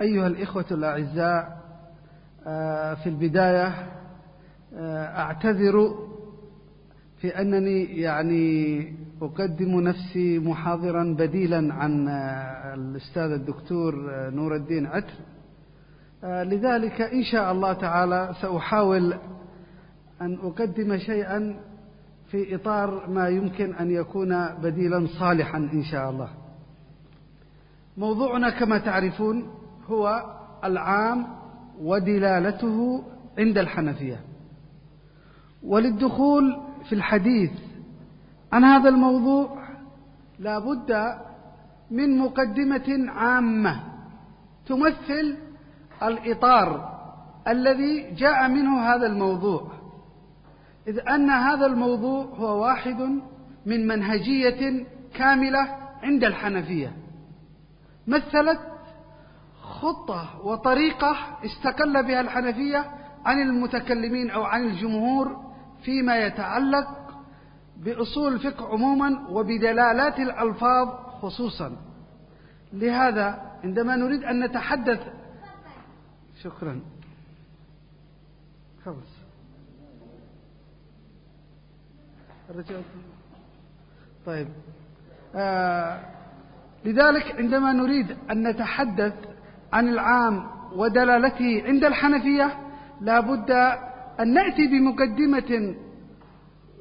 أيها الإخوة الأعزاء آه، في البداية آه، أعتذر في أنني يعني أقدم نفسي محاضرا بديلا عن آه، الأستاذ الدكتور نور الدين عتر. لذلك إن شاء الله تعالى سأحاول أن أقدم شيئا في إطار ما يمكن أن يكون بديلا صالحا إن شاء الله. موضوعنا كما تعرفون هو العام ودلالته عند الحنفية. وللدخول في الحديث عن هذا الموضوع لا بد من مقدمة عامة تمثل الإطار الذي جاء منه هذا الموضوع إذ أن هذا الموضوع هو واحد من منهجية كاملة عند الحنفية. مثلت خطة وطريقة استقل بها الحنفية عن المتكلمين أو عن الجمهور فيما يتعلق بأصول الفقه عموما وبدلالات الألفاظ خصوصا. لهذا عندما نريد أن نتحدث شكرا. خلص طيب. آه لذلك عندما نريد أن نتحدث عن العام ودلالته عند الحنفية لا بد أن نأتي بمقدمة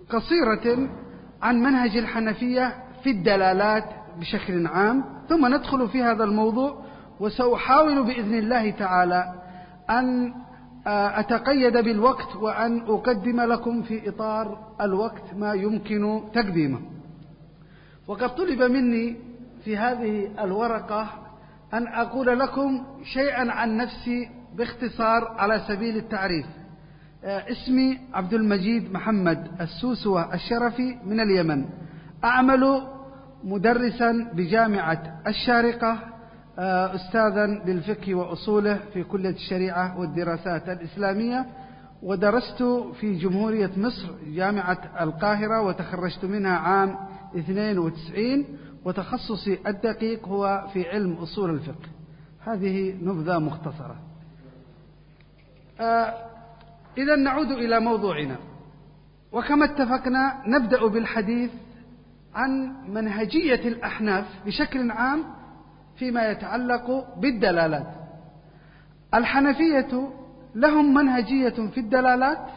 قصيرة عن منهج الحنفية في الدلالات بشكل عام ثم ندخل في هذا الموضوع وسأحاول بإذن الله تعالى أن أتقيد بالوقت وأن أقدم لكم في إطار الوقت ما يمكن تقديمه. وقد طلب مني في هذه الورقة أن أقول لكم شيئا عن نفسي باختصار على سبيل التعريف. آه، اسمي عبد المجيد محمد السوسوة الشرفي من اليمن. أعمل مدرسا بجامعة الشارقة آه، أستاذا للفقه وأصوله في كلية الشريعة والدراسات الإسلامية. ودرست في جمهورية مصر جامعة القاهرة وتخرجت منها عام 92 وتخصصي الدقيق هو في علم أصول الفقه. هذه نبذة مختصرة. آه إذا نعود إلى موضوعنا. وكما اتفقنا نبدأ بالحديث عن منهجية الأحناف بشكل عام فيما يتعلق بالدلالات. الحنفية لهم منهجية في الدلالات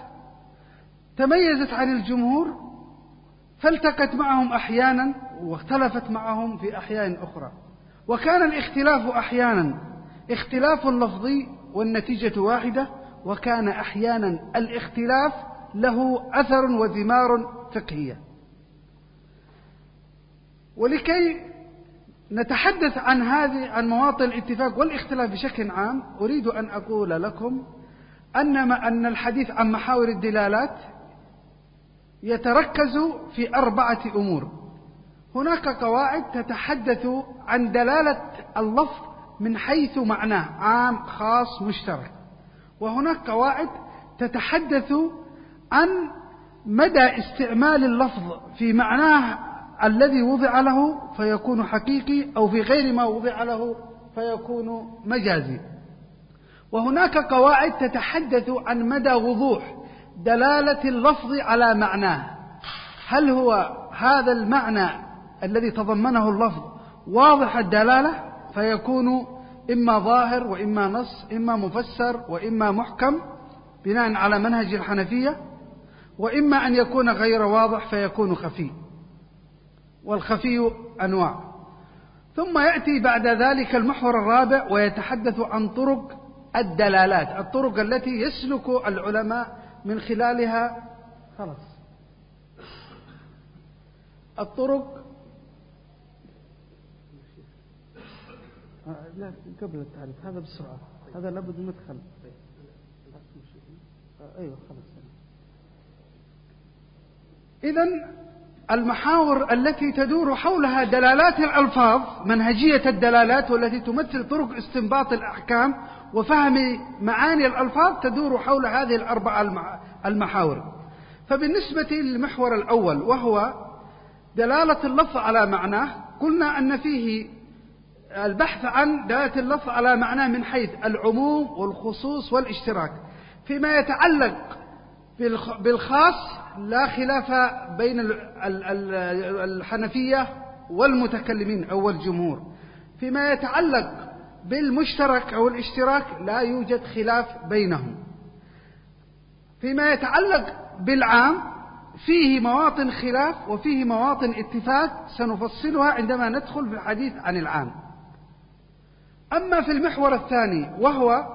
تميزت عن الجمهور فالتقت معهم أحيانا واختلفت معهم في أحيان أخرى؟ وكان الاختلاف أحيانا اختلاف لفظي والنتيجة واحدة وكان أحيانا الاختلاف له أثر وثمار فقهية. ولكي نتحدث عن هذه عن مواطن الاتفاق والاختلاف بشكل عام أريد أن أقول لكم أن أن الحديث عن محاور الدلالات يتركز في أربعة أمور. هناك قواعد تتحدث عن دلالة اللفظ من حيث معناه عام خاص مشترك. وهناك قواعد تتحدث عن مدى استعمال اللفظ في معناه الذي وضع له فيكون حقيقي أو في غير ما وضع له فيكون مجازي. وهناك قواعد تتحدث عن مدى وضوح. دلالة اللفظ على معناه. هل هو هذا المعنى الذي تضمنه اللفظ واضح الدلالة؟ فيكون إما ظاهر وإما نص إما مفسر وإما محكم بناء على منهج الحنفية. وإما أن يكون غير واضح فيكون خفي. والخفي أنواع. ثم يأتي بعد ذلك المحور الرابع ويتحدث عن طرق الدلالات الطرق التي يسلك العلماء من خلالها خلاص. الطرق لا قبل التعريف. هذا بسرعة. هذا لابد مدخل. أيوة خلاص. إذا المحاور التي تدور حولها دلالات الألفاظ منهجية الدلالات والتي تمثل طرق استنباط الأحكام وفهم معاني الألفاظ تدور حول هذه الأربع المحاور. فبالنسبة للمحور الأول وهو دلالة اللفظ على معناه قلنا أن فيه البحث عن دلالة اللفظ على معناه من حيث العموم والخصوص والاشتراك. فيما يتعلق بالخاص لا خلاف بين الحنفية والمتكلمين أو الجمهور. فيما يتعلق بالمشترك أو الاشتراك لا يوجد خلاف بينهم. فيما يتعلق بالعام فيه مواطن خلاف وفيه مواطن اتفاق سنفصلها عندما ندخل في الحديث عن العام. أما في المحور الثاني وهو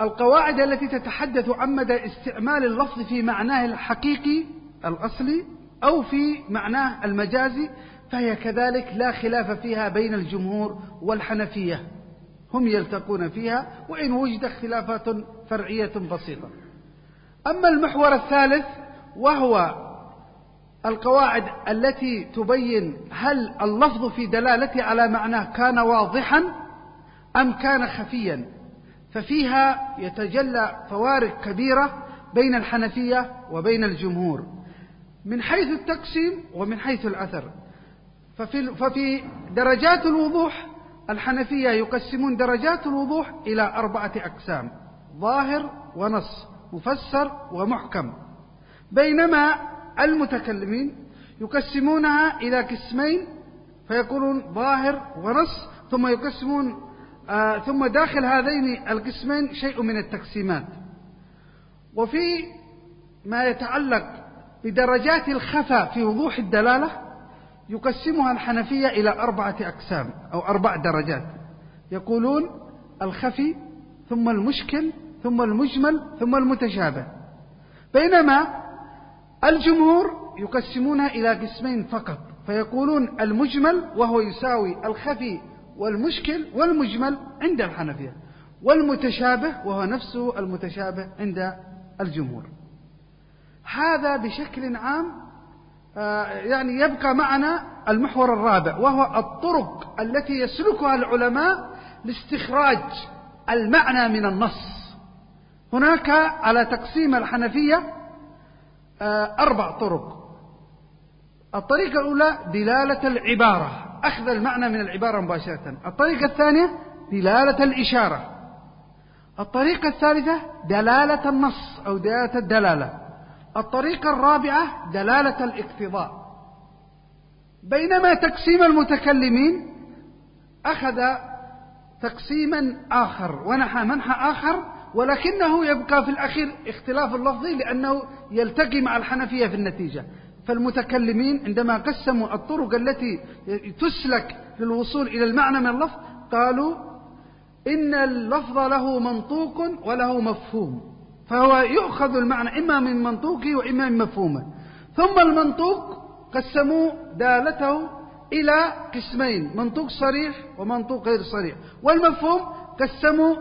القواعد التي تتحدث عن مدى استعمال اللفظ في معناه الحقيقي الأصلي أو في معناه المجازي فهي كذلك لا خلاف فيها بين الجمهور والحنفية. هم يلتقون فيها وإن وجد خلافات فرعية بسيطة. أما المحور الثالث وهو القواعد التي تبين هل اللفظ في دلالته على معناه كان واضحا أم كان خفيا. ففيها يتجلى فوارق كبيرة بين الحنفية وبين الجمهور. من حيث التقسيم ومن حيث الأثر. ففي, ففي درجات الوضوح الحنفية يقسمون درجات الوضوح إلى أربعة أقسام ظاهر ونص مفسر ومحكم. بينما المتكلمين يقسمونها إلى قسمين فيقولون ظاهر ونص ثم يقسمون آه ثم داخل هذين القسمين شيء من التقسيمات. وفي ما يتعلق بدرجات الخفا في وضوح الدلالة يقسمها الحنفية إلى أربعة أقسام أو أربع درجات. يقولون الخفي ثم المشكل ثم المجمل ثم المتشابه. بينما الجمهور يقسمونها إلى قسمين فقط فيقولون المجمل وهو يساوي الخفي والمشكل والمجمل عند الحنفية والمتشابه وهو نفسه المتشابه عند الجمهور. هذا بشكل عام يعني يبقى معنا المحور الرابع وهو الطرق التي يسلكها العلماء لاستخراج المعنى من النص. هناك على تقسيم الحنفية آه، أربع طرق. الطريقة الأولى دلالة العبارة أخذ المعنى من العبارة مباشرة. الطريقة الثانية دلالة الإشارة. الطريقة الثالثة دلالة النص أو دلالة الدلالة. الطريقة الرابعة دلالة الاقتضاء. بينما تقسيم المتكلمين أخذ تقسيما آخر ونحى منحى آخر ولكنه يبقى في الأخير اختلاف اللفظي لأنه يلتقي مع الحنفية في النتيجة. فالمتكلمين عندما قسموا الطرق التي تسلك للوصول إلى المعنى من اللفظ قالوا إن اللفظ له منطوق وله مفهوم. فهو يؤخذ المعنى إما من منطوقه وإما من مفهومه ثم المنطوق قسموا دالته إلى قسمين منطوق صريح ومنطوق غير صريح. والمفهوم قسموا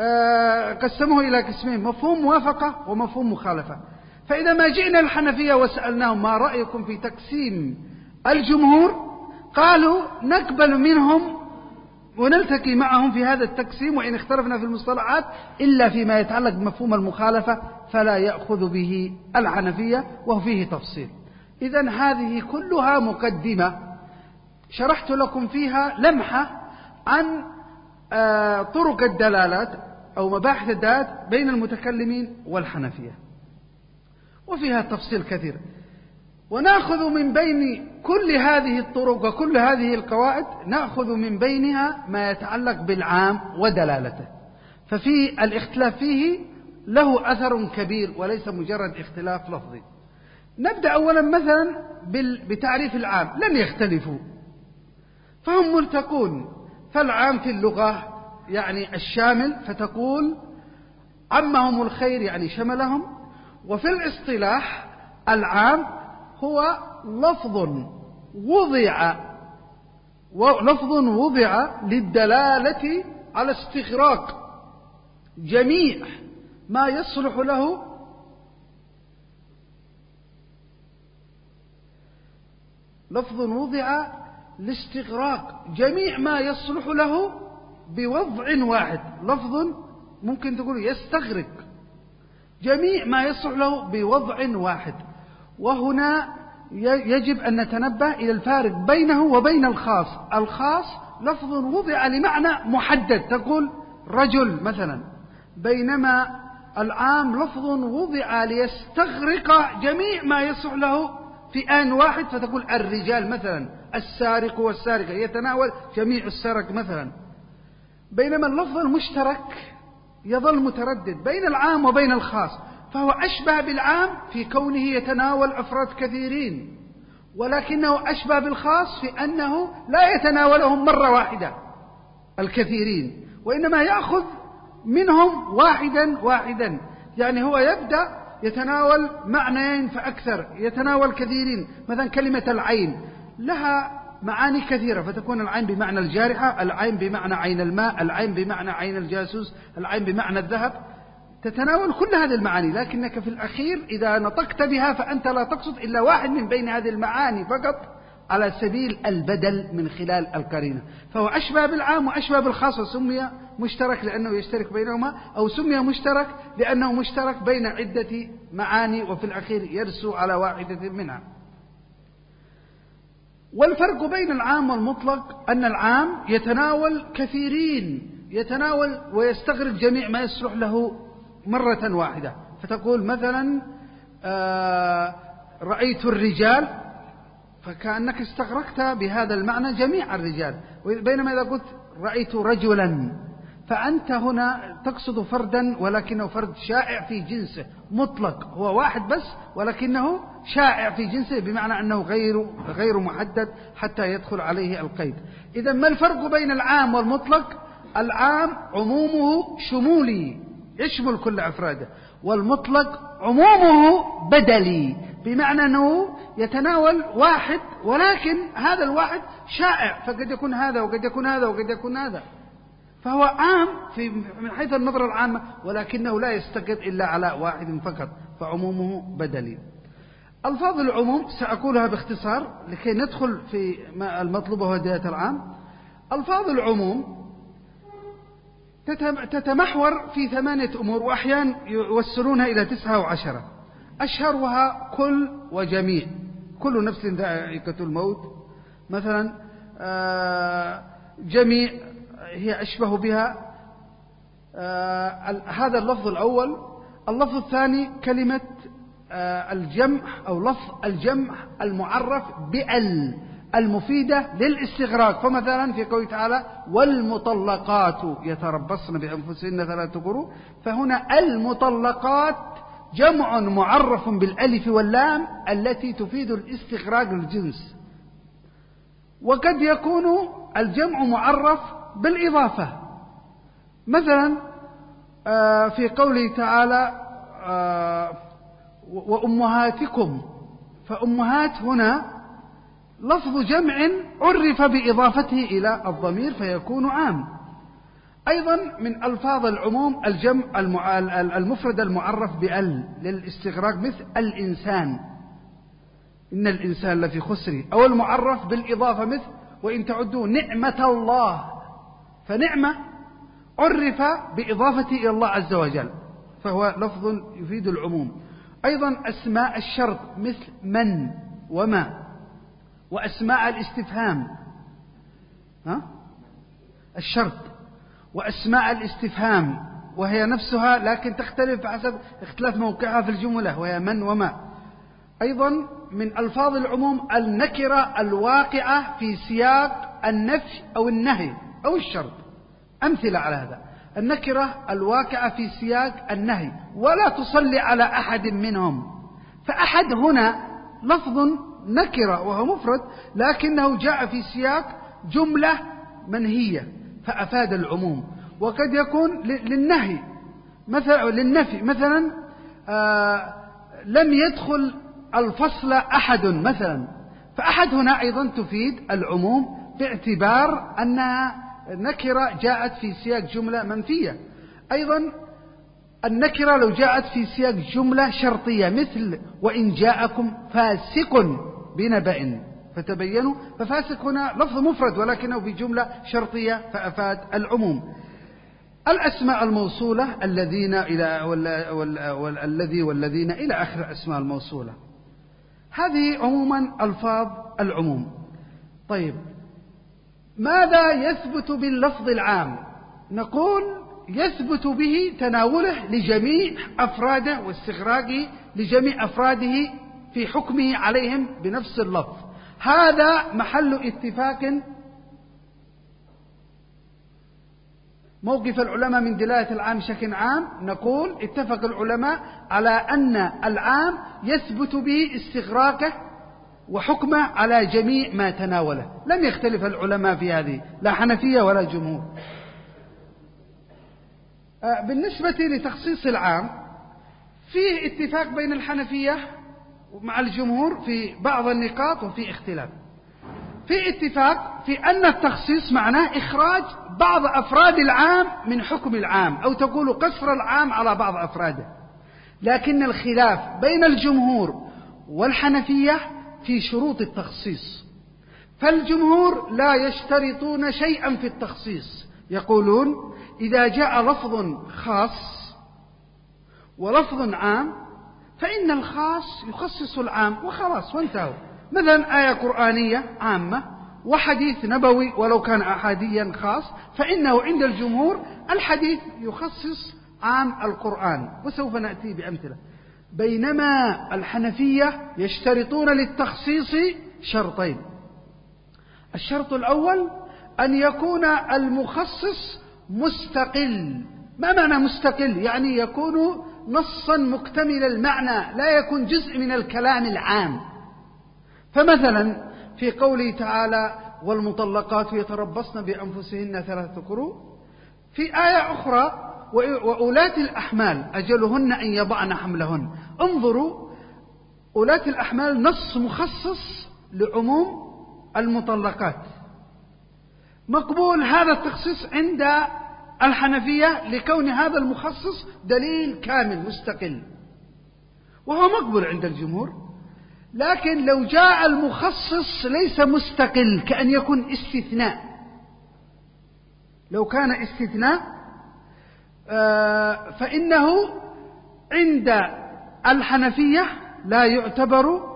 آه قسموه إلى قسمين مفهوم موافقة ومفهوم مخالفة. فإذا ما جئنا الحنفية وسألناهم ما رأيكم في تقسيم الجمهور قالوا نقبل منهم ونلتقي معهم في هذا التقسيم وإن اختلفنا في المصطلحات إلا فيما يتعلق بمفهوم المخالفة فلا يأخذ به الحنفية وهو فيه تفصيل. إذا هذه كلها مقدمة. شرحت لكم فيها لمحة عن آه، طرق الدلالات أو مباحث الدلالات بين المتكلمين والحنفية وفيها تفصيل كثير. وناخذ من بين كل هذه الطرق وكل هذه القواعد ناخذ من بينها ما يتعلق بالعام ودلالته. ففي الاختلاف فيه له أثر كبير وليس مجرد اختلاف لفظي. نبدأ اولا مثلا بتعريف العام لن يختلفوا. فهم ملتقون. فالعام في اللغة يعني الشامل فتقول عمهم الخير يعني شملهم. وفي الاصطلاح العام هو لفظ وضع لفظ وضع للدلالة على استغراق جميع ما يصلح له لفظ وضع لاستغراق جميع ما يصلح له بوضع واحد. لفظ ممكن تقول يستغرق جميع ما يصلح له بوضع واحد. وهنا يجب أن نتنبه إلى الفارق بينه وبين الخاص. الخاص لفظ وضع لمعنى محدد. تقول رجل مثلا. بينما العام لفظ وضع ليستغرق جميع ما يصح له في آن واحد. فتقول الرجال مثلا السارق والسارقة يتناول جميع السرق مثلا. بينما اللفظ المشترك يظل متردد بين العام وبين الخاص. فهو أشبه بالعام في كونه يتناول أفراد كثيرين ولكنه أشبه بالخاص في أنه لا يتناولهم مرة واحدة الكثيرين وإنما يأخذ منهم واحدا واحدا يعني هو يبدأ يتناول معنيين فأكثر يتناول كثيرين مثلا كلمة العين لها معاني كثيرة فتكون العين بمعنى الجارحة العين بمعنى عين الماء العين بمعنى عين الجاسوس العين بمعنى الذهب تتناول كل هذه المعاني لكنك في الأخير إذا نطقت بها فأنت لا تقصد إلا واحد من بين هذه المعاني فقط على سبيل البدل من خلال القرينة. فهو أشبه بالعام وأشبه بالخاص وسمي مشترك لأنه يشترك بينهما أو سمي مشترك لأنه مشترك بين عدة معاني وفي الأخير يرسو على واحدة منها. والفرق بين العام والمطلق أن العام يتناول كثيرين يتناول ويستغرق جميع ما يصلح له مرة واحدة فتقول مثلا آه، رأيت الرجال فكأنك استغرقت بهذا المعنى جميع الرجال. بينما إذا قلت رأيت رجلا فأنت هنا تقصد فردا ولكنه فرد شائع في جنسه مطلق. هو واحد بس ولكنه شائع في جنسه بمعنى أنه غير غير محدد حتى يدخل عليه القيد. إذا ما الفرق بين العام والمطلق؟ العام عمومه شمولي. يشمل كل أفراده والمطلق عمومه بدلي بمعنى أنه يتناول واحد ولكن هذا الواحد شائع فقد يكون هذا وقد يكون هذا وقد يكون هذا. فهو عام في من حيث النظرة العامة ولكنه لا يستقر إلا على واحد فقط فعمومه بدلي. ألفاظ العموم سأقولها باختصار لكي ندخل في المطلوب وهو العام. ألفاظ العموم تتمحور في ثمانية أمور وأحيانا يوسلونها إلى تسعة وعشرة. أشهرها كل وجميع. كل نفس ذائقة الموت. مثلا آه، جميع هي أشبه بها آه، هذا اللفظ الأول. اللفظ الثاني كلمة آه، الجمع أو لفظ الجمع المعرف بأل. المفيدة للاستغراق. فمثلا في قوله تعالى والمطلقات يتربصن بأنفسهن ثلاثة قروء فهنا المطلقات جمع معرف بالألف واللام التي تفيد الاستغراق الجنس وقد يكون الجمع معرف بالإضافة. مثلا آه، في قوله تعالى آه، وأمهاتكم. فأمهات هنا لفظ جمع عرف بإضافته إلى الضمير فيكون عام. أيضا من ألفاظ العموم الجمع المفرد المعرف بأل للاستغراق مثل الإنسان. إن الإنسان لفي خسر. أو المعرف بالإضافة مثل وإن تعدوا نعمة الله. فنعمة عرف بإضافته إلى الله عز وجل. فهو لفظ يفيد العموم. أيضا أسماء الشرط مثل من وما. وأسماء الاستفهام. ها؟ الشرط. وأسماء الاستفهام. وهي نفسها لكن تختلف حسب اختلاف موقعها في الجملة وهي من وما. أيضا من ألفاظ العموم النكرة الواقعة في سياق النفي أو النهي أو الشرط. أمثلة على هذا. النكرة الواقعة في سياق النهي. ولا تصلي على أحد منهم. فأحد هنا لفظ نكرة وهو مفرد لكنه جاء في سياق جملة منهية فأفاد العموم. وقد يكون للنهي مثلا للنفي مثلا آه لم يدخل الفصل أحد مثلا فأحد هنا أيضا تفيد العموم باعتبار أنها نكرة جاءت في سياق جملة منفية. أيضا النكرة لو جاءت في سياق جملة شرطية مثل وإن جاءكم فاسق بنبأ فتبينوا. ففاسق هنا لفظ مفرد ولكنه في جملة شرطية فأفاد العموم. الأسماء الموصولة الذين إلى والذي والذين إلى آخر الأسماء الموصولة. هذه عموما ألفاظ العموم. طيب ماذا يثبت باللفظ العام؟ نقول يثبت به تناوله لجميع أفراده واستغراقه لجميع أفراده في حكمه عليهم بنفس اللفظ. هذا محل اتفاق موقف العلماء من دلالة العام بشكل عام. نقول اتفق العلماء على أن العام يثبت به استغراقه وحكمه على جميع ما تناوله. لم يختلف العلماء في هذه لا حنفية ولا جمهور. آه، بالنسبة لتخصيص العام فيه اتفاق بين الحنفية مع الجمهور في بعض النقاط وفي اختلاف. في اتفاق في أن التخصيص معناه إخراج بعض أفراد العام من حكم العام أو تقول قصر العام على بعض أفراده. لكن الخلاف بين الجمهور والحنفية في شروط التخصيص. فالجمهور لا يشترطون شيئا في التخصيص. يقولون إذا جاء لفظ خاص ولفظ عام فإن الخاص يخصص العام وخلاص وانتهوا. مثلا آية قرآنية عامة وحديث نبوي ولو كان أحاديا خاص فإنه عند الجمهور الحديث يخصص عام القرآن وسوف نأتي بأمثلة. بينما الحنفية يشترطون للتخصيص شرطين. الشرط الأول أن يكون المخصص مستقل. ما معنى مستقل؟ يعني يكون نصا مكتمل المعنى لا يكون جزء من الكلام العام. فمثلا في قوله تعالى والمطلقات يتربصن بأنفسهن ثلاثة قروء في آية أخرى وأولاة الأحمال أجلهن أن يضعن حملهن انظروا أولاة الأحمال نص مخصص لعموم المطلقات. مقبول هذا التخصيص عند الحنفية لكون هذا المخصص دليل كامل مستقل. وهو مقبول عند الجمهور. لكن لو جاء المخصص ليس مستقل كأن يكون استثناء. لو كان استثناء آه، فإنه عند الحنفية لا يعتبر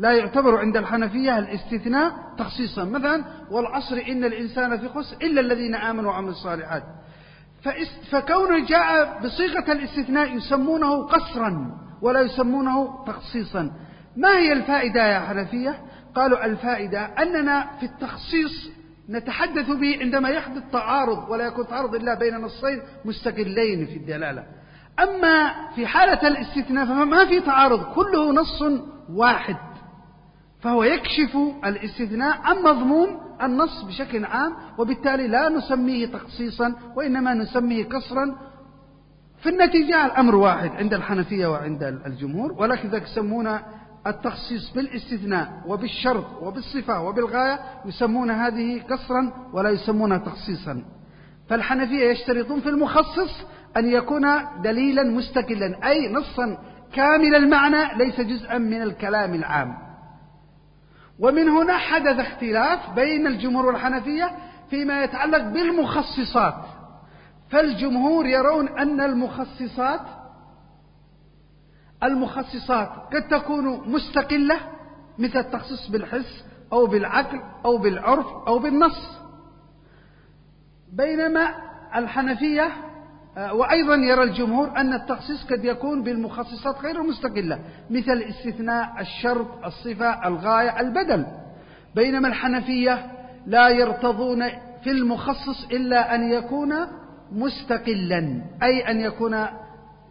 لا يعتبر عند الحنفية الاستثناء تخصيصا. مثلا والعصر إن الإنسان في خسر إلا الذين آمنوا وعملوا الصالحات. فكونه جاء بصيغة الاستثناء يسمونه قصرا ولا يسمونه تخصيصا. ما هي الفائدة يا حنفية؟ قالوا الفائدة أننا في التخصيص نتحدث به عندما يحدث تعارض ولا يكون تعارض إلا بين نصين مستقلين في الدلالة. أما في حالة الاستثناء فما في تعارض كله نص واحد. فهو يكشف الاستثناء عن مضمون النص بشكل عام وبالتالي لا نسميه تخصيصا وإنما نسميه قصرا في النتيجة الأمر واحد عند الحنفية وعند الجمهور ولكن يسمون التخصيص بالاستثناء وبالشرط وبالصفة وبالغاية يسمون هذه قصرا ولا يسمونها تخصيصا. فالحنفية يشترطون في المخصص أن يكون دليلا مستقلا أي نصا كامل المعنى ليس جزءا من الكلام العام. ومن هنا حدث اختلاف بين الجمهور والحنفية فيما يتعلق بالمخصصات. فالجمهور يرون أن المخصصات المخصصات قد تكون مستقلة مثل التخصيص بالحس أو بالعقل أو بالعرف أو بالنص. بينما الحنفية وأيضا يرى الجمهور أن التخصيص قد يكون بالمخصصات غير المستقلة مثل الاستثناء الشرط الصفة الغاية البدل. بينما الحنفية لا يرتضون في المخصص إلا أن يكون مستقلا أي أن يكون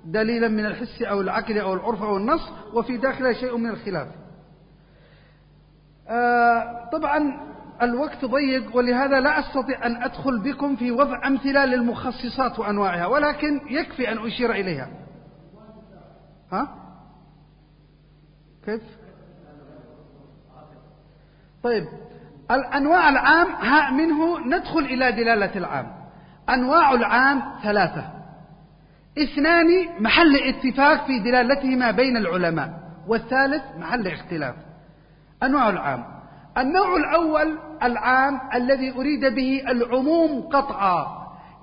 دليلا من الحس أو العقل أو العرف أو النص وفي داخله شيء من الخلاف. آه، طبعا الوقت ضيق ولهذا لا أستطيع أن أدخل بكم في وضع أمثلة للمخصصات وأنواعها ولكن يكفي أن أشير إليها. ها؟ كيف؟ طيب الأنواع العام ها منه ندخل إلى دلالة العام. أنواع العام ثلاثة. اثنان محل اتفاق في دلالتهما بين العلماء والثالث محل اختلاف. أنواع العام. النوع الأول العام الذي أريد به العموم قطعا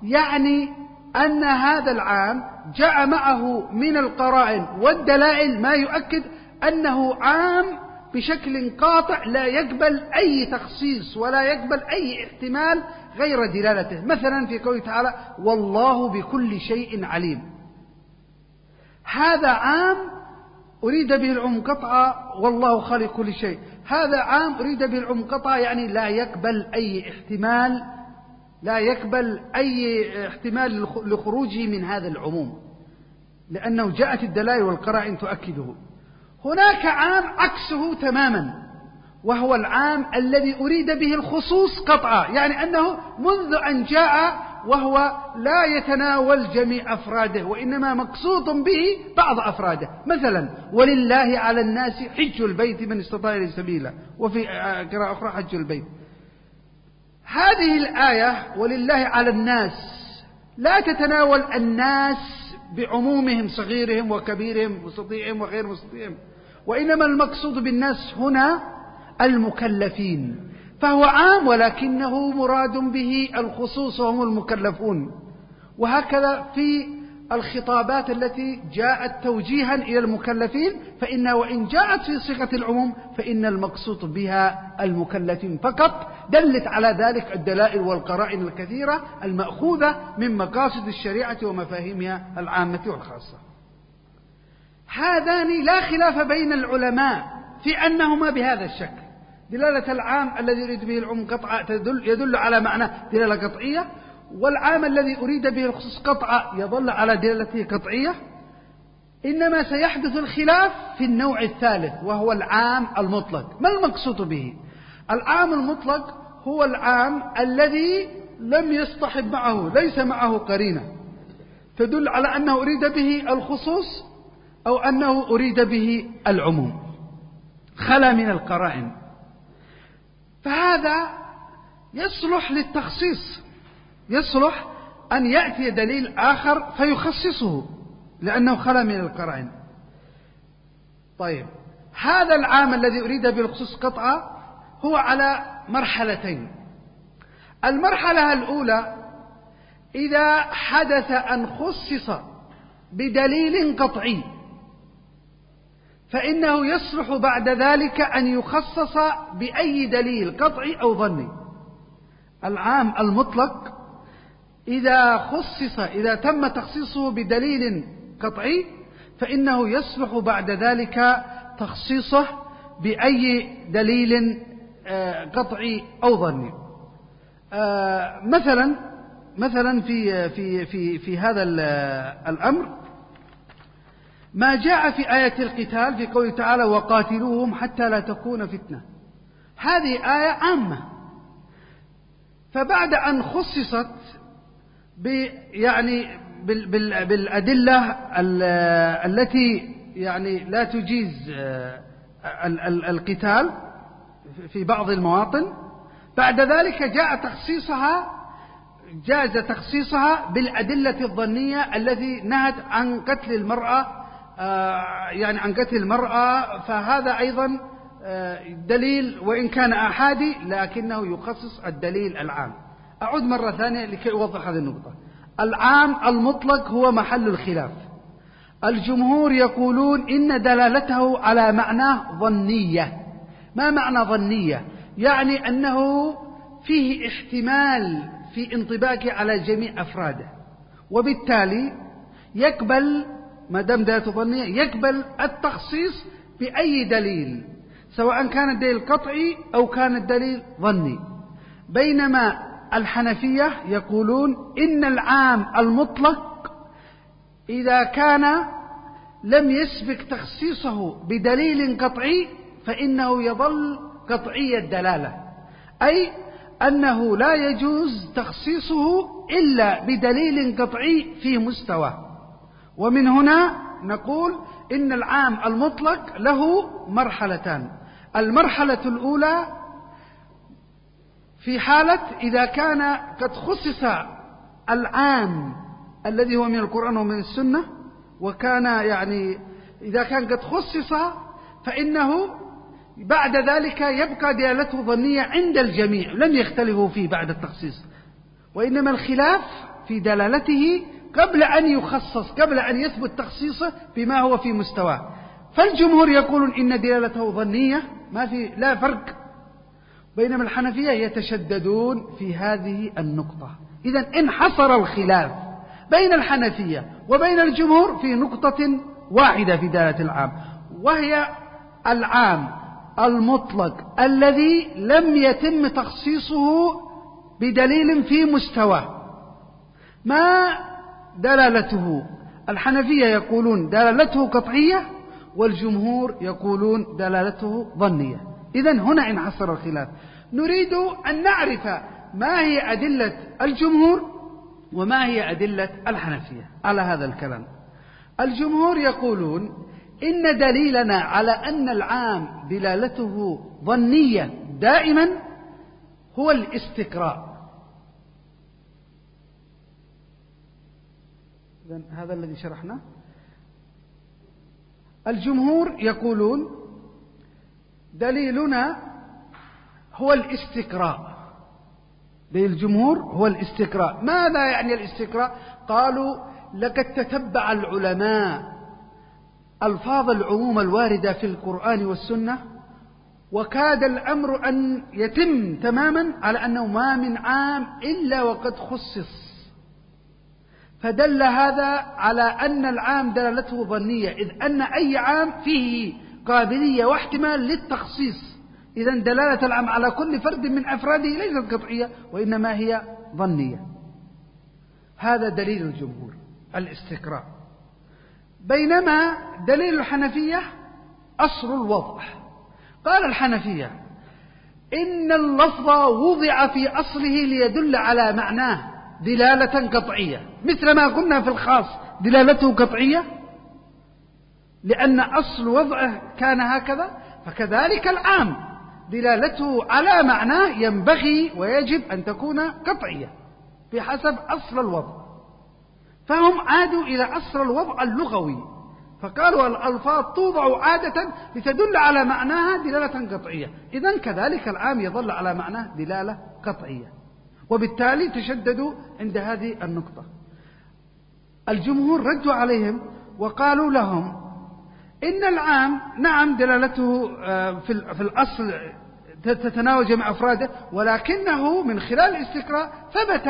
يعني أن هذا العام جاء معه من القرائن والدلائل ما يؤكد أنه عام بشكل قاطع لا يقبل أي تخصيص ولا يقبل أي احتمال غير دلالته. مثلا في قوله تعالى والله بكل شيء عليم هذا عام أريد به العم قطعة والله خالق كل شيء هذا عام أريد به العم قطعة يعني لا يقبل أي احتمال لا يقبل أي احتمال لخروجه من هذا العموم لأنه جاءت الدلائل والقرائن تؤكده. هناك عام عكسه تماما وهو العام الذي أريد به الخصوص قطعا يعني أنه منذ أن جاء وهو لا يتناول جميع أفراده وإنما مقصود به بعض أفراده. مثلا ولله على الناس حج البيت من استطاع سبيلا وفي قراءة أخرى حج البيت. هذه الآية ولله على الناس لا تتناول الناس بعمومهم صغيرهم وكبيرهم مستطيعهم وغير مستطيعهم. وإنما المقصود بالناس هنا المكلفين. فهو عام ولكنه مراد به الخصوص وهم المكلفون. وهكذا في الخطابات التي جاءت توجيها إلى المكلفين فإنها وإن جاءت في صيغة العموم فإن المقصود بها المكلفين فقط. دلت على ذلك الدلائل والقرائن الكثيرة المأخوذة من مقاصد الشريعة ومفاهيمها العامة والخاصة. هذان لا خلاف بين العلماء في أنهما بهذا الشكل. دلالة العام الذي يريد به العموم قطعة تدل يدل على معنى دلالة قطعية والعام الذي أريد به الخصوص قطعة يظل على دلالته قطعية إنما سيحدث الخلاف في النوع الثالث وهو العام المطلق. ما المقصود به؟ العام المطلق هو العام الذي لم يصطحب معه ليس معه قرينة. تدل على أنه أريد به الخصوص أو أنه أريد به العموم. خلا من القرائن. فهذا يصلح للتخصيص يصلح أن يأتي دليل آخر فيخصصه لأنه خلا من القرائن. طيب هذا العام الذي أريد بالخصوص قطعة هو على مرحلتين. المرحلة الأولى إذا حدث أن خصص بدليل قطعي فإنه يصلح بعد ذلك أن يخصص بأي دليل قطعي أو ظني. العام المطلق إذا خصص إذا تم تخصيصه بدليل قطعي فإنه يصلح بعد ذلك تخصيصه بأي دليل آه، قطعي أو ظني. آه، مثلا مثلا في في في في هذا الأمر ما جاء في آية القتال في قوله تعالى وقاتلوهم حتى لا تكون فتنة. هذه آية عامة. فبعد أن خصصت يعني بالأدلة التي يعني لا تجيز آه، القتال في بعض المواطن بعد ذلك جاء تخصيصها جاز تخصيصها بالأدلة الظنية التي نهت عن قتل المرأة يعني عن قتل المرأة فهذا أيضا آه، دليل وإن كان أحادي لكنه يخصص الدليل العام. أعود مرة ثانية لكي أوضح هذه النقطة. العام المطلق هو محل الخلاف. الجمهور يقولون إن دلالته على معناه ظنية. ما معنى ظنية؟ يعني أنه فيه احتمال في انطباقه على جميع أفراده. وبالتالي يقبل ما دام دلالته ظنية يقبل التخصيص بأي دليل سواء كان الدليل قطعي أو كان الدليل ظني. بينما الحنفية يقولون إن العام المطلق إذا كان لم يسبق تخصيصه بدليل قطعي فإنه يظل قطعي الدلالة. أي أنه لا يجوز تخصيصه إلا بدليل قطعي في مستوى. ومن هنا نقول إن العام المطلق له مرحلتان. المرحلة الأولى في حالة إذا كان قد خصص العام الذي هو من القرآن ومن السنة وكان يعني إذا كان قد خصص فإنه بعد ذلك يبقى دلالته ظنية عند الجميع لم يختلفوا فيه بعد التخصيص. وإنما الخلاف في دلالته قبل أن يخصص قبل أن يثبت تخصيصه بما هو في مستواه. فالجمهور يقولون إن دلالته ظنية ما في لا فرق. بينما الحنفية يتشددون في هذه النقطة. إذا انحصر الخلاف بين الحنفية وبين الجمهور في نقطة واحدة في دلالة العام وهي العام المطلق الذي لم يتم تخصيصه بدليل في مستواه. ما دلالته. الحنفية يقولون دلالته قطعية والجمهور يقولون دلالته ظنية. إذا هنا انحصر الخلاف. نريد أن نعرف ما هي أدلة الجمهور وما هي أدلة الحنفية على هذا الكلام. الجمهور يقولون إن دليلنا على أن العام دلالته ظنية دائما هو الاستقراء. هذا الذي شرحناه. الجمهور يقولون دليلنا هو الاستقراء. دليل الجمهور هو الاستقراء. ماذا يعني الاستقراء؟ قالوا لقد تتبع العلماء ألفاظ العموم الواردة في القرآن والسنة وكاد الأمر أن يتم تماما على أنه ما من عام إلا وقد خصص. فدل هذا على أن العام دلالته ظنية إذ أن أي عام فيه قابلية واحتمال للتخصيص. إذا دلالة العام على كل فرد من أفراده ليست قطعية وإنما هي ظنية. هذا دليل الجمهور الاستقراء بينما دليل الحنفية أصل الوضع. قال الحنفية إن اللفظ وضع في أصله ليدل على معناه. دلالة قطعية. مثل ما قلنا في الخاص دلالته قطعية؟ لأن أصل وضعه كان هكذا فكذلك العام. دلالته على معناه ينبغي ويجب أن تكون قطعية بحسب أصل الوضع. فهم عادوا إلى أصل الوضع اللغوي فقالوا الألفاظ توضع عادة لتدل على معناها دلالة قطعية. إذا كذلك العام يظل على معناه دلالة قطعية. وبالتالي تشددوا عند هذه النقطة. الجمهور ردوا عليهم وقالوا لهم إن العام نعم دلالته آه، في الأصل تتناول جميع أفراده ولكنه من خلال الاستقراء ثبت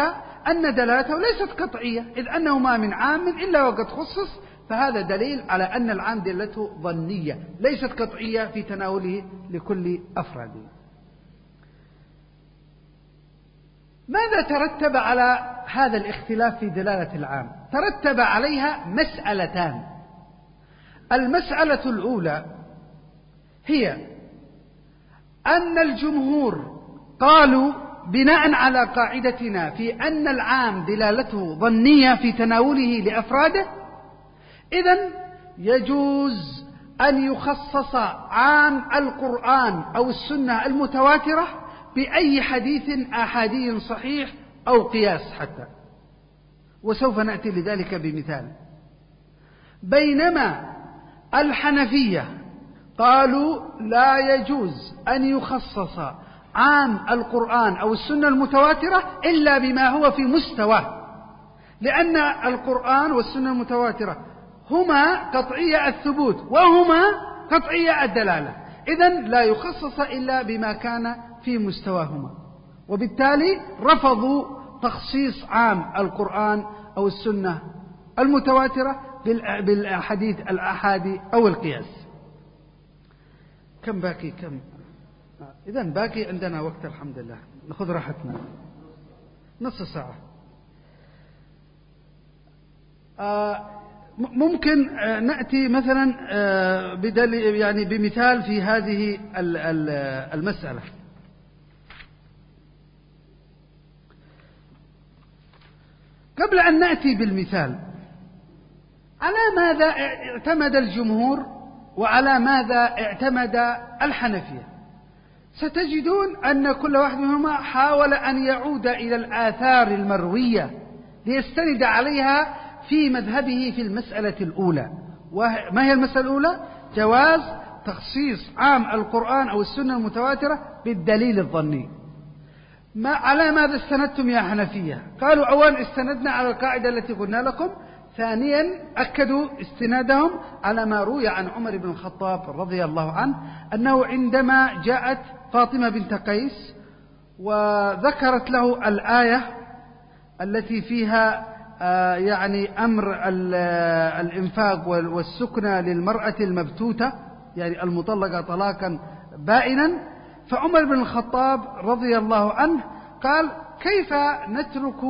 أن دلالته ليست قطعية إذ أنه ما من عام إلا وقد خصص فهذا دليل على أن العام دلالته ظنية ليست قطعية في تناوله لكل أفراده. ماذا ترتب على هذا الاختلاف في دلالة العام؟ ترتب عليها مسألتان. المسألة الأولى هي أن الجمهور قالوا بناء على قاعدتنا في أن العام دلالته ظنية في تناوله لأفراده إذا يجوز أن يخصص عام القرآن أو السنة المتواترة بأي حديث آحادي صحيح أو قياس حتى. وسوف نأتي لذلك بمثال. بينما الحنفية قالوا لا يجوز أن يخصص عام القرآن أو السنة المتواترة إلا بما هو في مستواه لأن القرآن والسنة المتواترة هما قطعية الثبوت وهما قطعية الدلالة. إذا لا يخصص إلا بما كان في مستواهما. وبالتالي رفضوا تخصيص عام القرآن أو السنة المتواترة بالحديث الأحادي أو القياس. كم باقي؟ كم؟ إذا باقي عندنا وقت الحمد لله. نأخذ راحتنا. نص ساعة. آه، ممكن آه، نأتي مثلا آه، بدليل يعني بمثال في هذه المسألة. قبل أن نأتي بالمثال على ماذا اعتمد الجمهور وعلى ماذا اعتمد الحنفية؟ ستجدون أن كل واحد منهما حاول أن يعود إلى الآثار المروية ليستند عليها في مذهبه في المسألة الأولى. ما هي المسألة الأولى؟ جواز تخصيص عام القرآن أو السنة المتواترة بالدليل الظني. ما على ماذا استندتم يا حنفية؟ قالوا أولا استندنا على القاعدة التي قلنا لكم. ثانيا أكدوا استنادهم على ما روي عن عمر بن الخطاب رضي الله عنه أنه عندما جاءت فاطمة بنت قيس وذكرت له الآية التي فيها يعني أمر الإنفاق والسكنى للمرأة المبتوتة يعني المطلقة طلاقا بائنا. فعمر بن الخطاب رضي الله عنه قال كيف نترك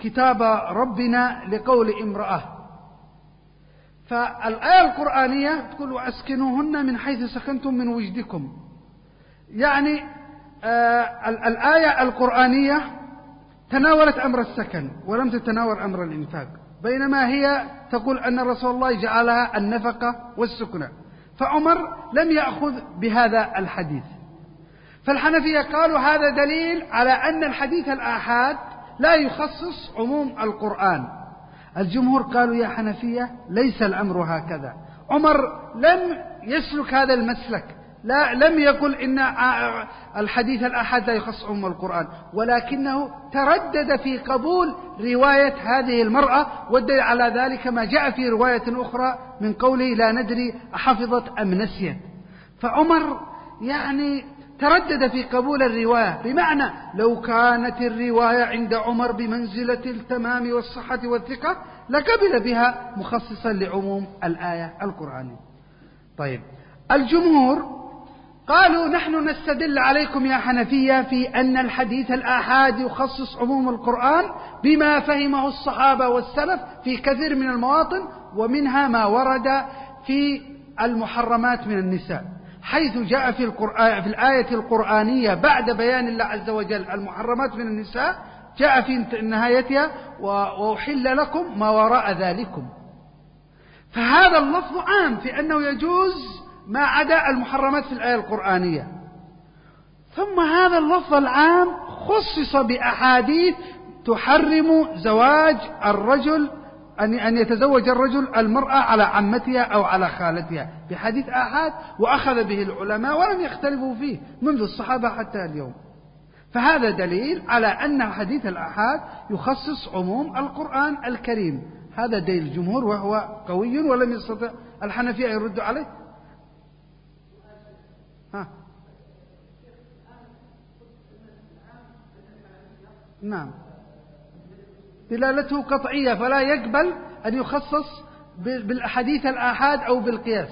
كتاب ربنا لقول امرأة؟ فالآية القرآنية تقول وأسكنوهن من حيث سكنتم من وجدكم. يعني آه الآية القرآنية تناولت أمر السكن ولم تتناول أمر الإنفاق. بينما هي تقول أن رسول الله جعلها النفقة والسكنة. فعمر لم يأخذ بهذا الحديث. فالحنفية قالوا هذا دليل على أن الحديث الآحاد لا يخصص عموم القرآن. الجمهور قالوا يا حنفية ليس الأمر هكذا. عمر لم يسلك هذا المسلك. لا لم يقل إن الحديث الأحد لا يخص عموم القرآن ولكنه تردد في قبول رواية هذه المرأة والدليل على ذلك ما جاء في رواية أخرى من قوله لا ندري أحفظت أم نسيت. فعمر يعني تردد في قبول الرواية بمعنى لو كانت الرواية عند عمر بمنزلة التمام والصحة والثقة لقبل بها مخصصا لعموم الآية القرآنية. طيب الجمهور قالوا نحن نستدل عليكم يا حنفية في أن الحديث الآحاد يخصص عموم القرآن بما فهمه الصحابة والسلف في كثير من المواطن ومنها ما ورد في المحرمات من النساء. حيث جاء في القرآن في الآية القرآنية بعد بيان الله عز وجل المحرمات من النساء جاء في نهايتها وأحل لكم ما وراء ذلكم. فهذا اللفظ عام في أنه يجوز ما عدا المحرمات في الآية القرآنية. ثم هذا اللفظ العام خصص بأحاديث تحرم زواج الرجل أن أن يتزوج الرجل المرأة على عمتها أو على خالتها. بحديث آحاد وأخذ به العلماء ولم يختلفوا فيه منذ الصحابة حتى اليوم. فهذا دليل على أن حديث الآحاد يخصص عموم القرآن الكريم. هذا دليل الجمهور وهو قوي ولم يستطع الحنفية يرد عليه. نعم. دلالته قطعية فلا يقبل أن يخصص بالأحاديث الآحاد أو بالقياس.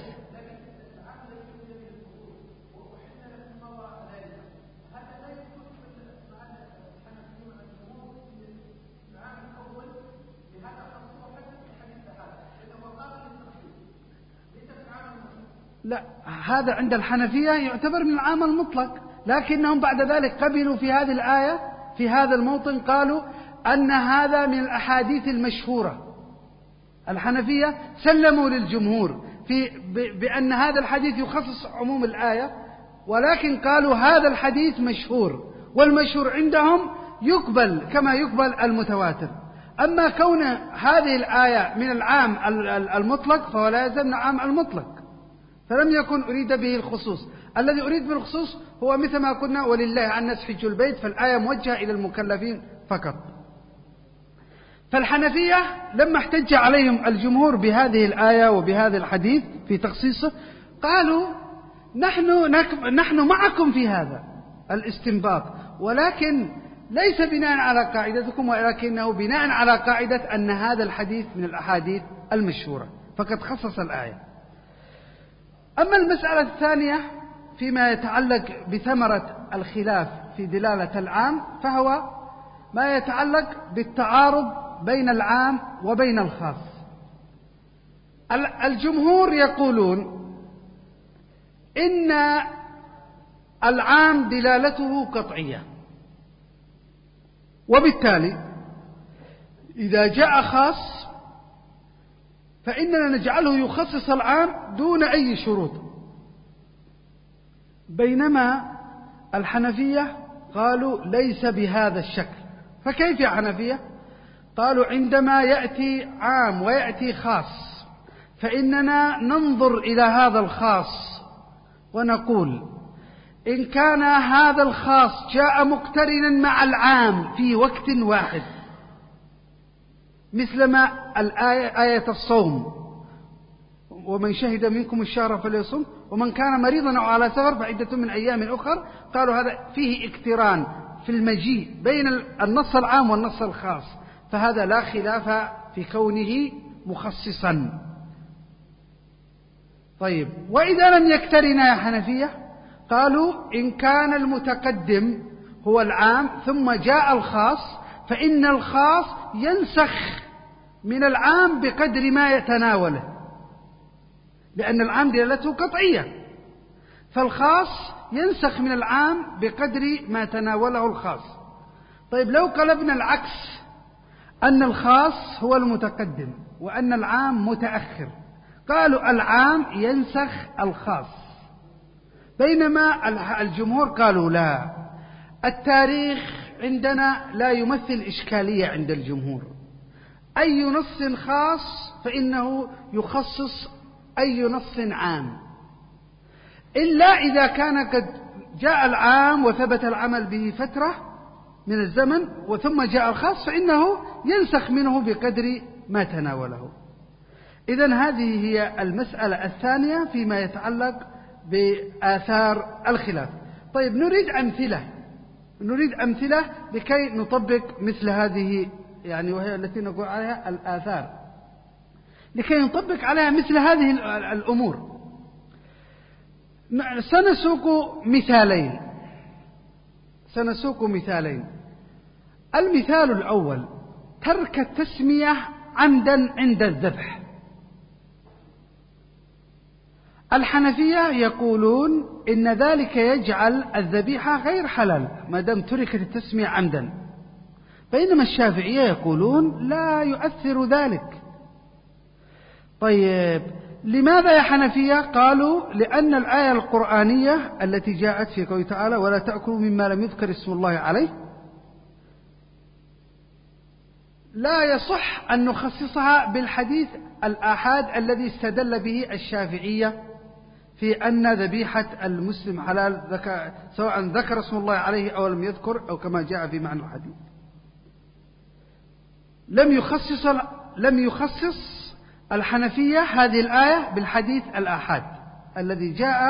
لا هذا عند الحنفية يعتبر من العام المطلق لكنهم بعد ذلك قبلوا في هذه الآية في هذا الموطن قالوا أن هذا من الأحاديث المشهورة. الحنفية سلموا للجمهور في بأن هذا الحديث يخصص عموم الآية ولكن قالوا هذا الحديث مشهور والمشهور عندهم يقبل كما يقبل المتواتر. أما كون هذه الآية من العام المطلق فهو لا يزال العام المطلق فلم يكن أريد به الخصوص. الذي أريد بالخصوص هو مثل ما قلنا ولله الناس حج البيت فالآية موجهة إلى المكلفين فقط. فالحنفية لما احتج عليهم الجمهور بهذه الآية وبهذا الحديث في تخصيصه قالوا نحن نحن معكم في هذا الاستنباط ولكن ليس بناء على قاعدتكم ولكنه بناء على قاعدة أن هذا الحديث من الأحاديث المشهورة. فقد خصص الآية. أما المسألة الثانية فيما يتعلق بثمرة الخلاف في دلالة العام فهو ما يتعلق بالتعارض بين العام وبين الخاص. الجمهور يقولون إن العام دلالته قطعية. وبالتالي إذا جاء خاص فإننا نجعله يخصص العام دون أي شروط. بينما الحنفية قالوا ليس بهذا الشكل. فكيف يا حنفية؟ قالوا عندما يأتي عام ويأتي خاص فإننا ننظر إلى هذا الخاص ونقول إن كان هذا الخاص جاء مقترنا مع العام في وقت واحد مثلما الآية آية الصوم. ومن شهد منكم الشهر فليصم ومن كان مريضا أو على سفر فعدة من أيام أخر قالوا هذا فيه اقتران في المجيء بين النص العام والنص الخاص. فهذا لا خلاف في كونه مخصصا. طيب وإذا لم يقترنا يا حنفية؟ قالوا إن كان المتقدم هو العام ثم جاء الخاص فإن الخاص ينسخ من العام بقدر ما يتناوله. لأن العام دلالته قطعية. فالخاص ينسخ من العام بقدر ما تناوله الخاص. طيب لو قلبنا العكس أن الخاص هو المتقدم وأن العام متأخر. قالوا العام ينسخ الخاص. بينما الجمهور قالوا لا. التاريخ عندنا لا يمثل إشكالية عند الجمهور. أي نص خاص فإنه يخصص أي نص عام. إلا إذا كان قد جاء العام وثبت العمل به فترة من الزمن وثم جاء الخاص فإنه ينسخ منه بقدر ما تناوله. إذا هذه هي المسألة الثانية فيما يتعلق بآثار الخلاف. طيب نريد أمثلة. نريد أمثلة لكي نطبق مثل هذه يعني وهي التي نقول عليها الآثار. لكي نطبق عليها مثل هذه الأمور. سنسوق مثالين. سنسوق مثالين. المثال الأول ترك التسمية عمدا عند الذبح. الحنفية يقولون إن ذلك يجعل الذبيحة غير حلال ما دام تركت التسمية عمدا. بينما الشافعية يقولون لا يؤثر ذلك. طيب لماذا يا حنفية؟ قالوا لأن الآية القرآنية التي جاءت في قوله تعالى ولا تأكلوا مما لم يذكر اسم الله عليه لا يصح أن نخصصها بالحديث الآحاد الذي استدل به الشافعية في أن ذبيحة المسلم حلال ذكر سواء ذكر اسم الله عليه أو لم يذكر أو كما جاء في معنى الحديث. لم يخصص لم يخصص الحنفية هذه الآية بالحديث الآحاد الذي جاء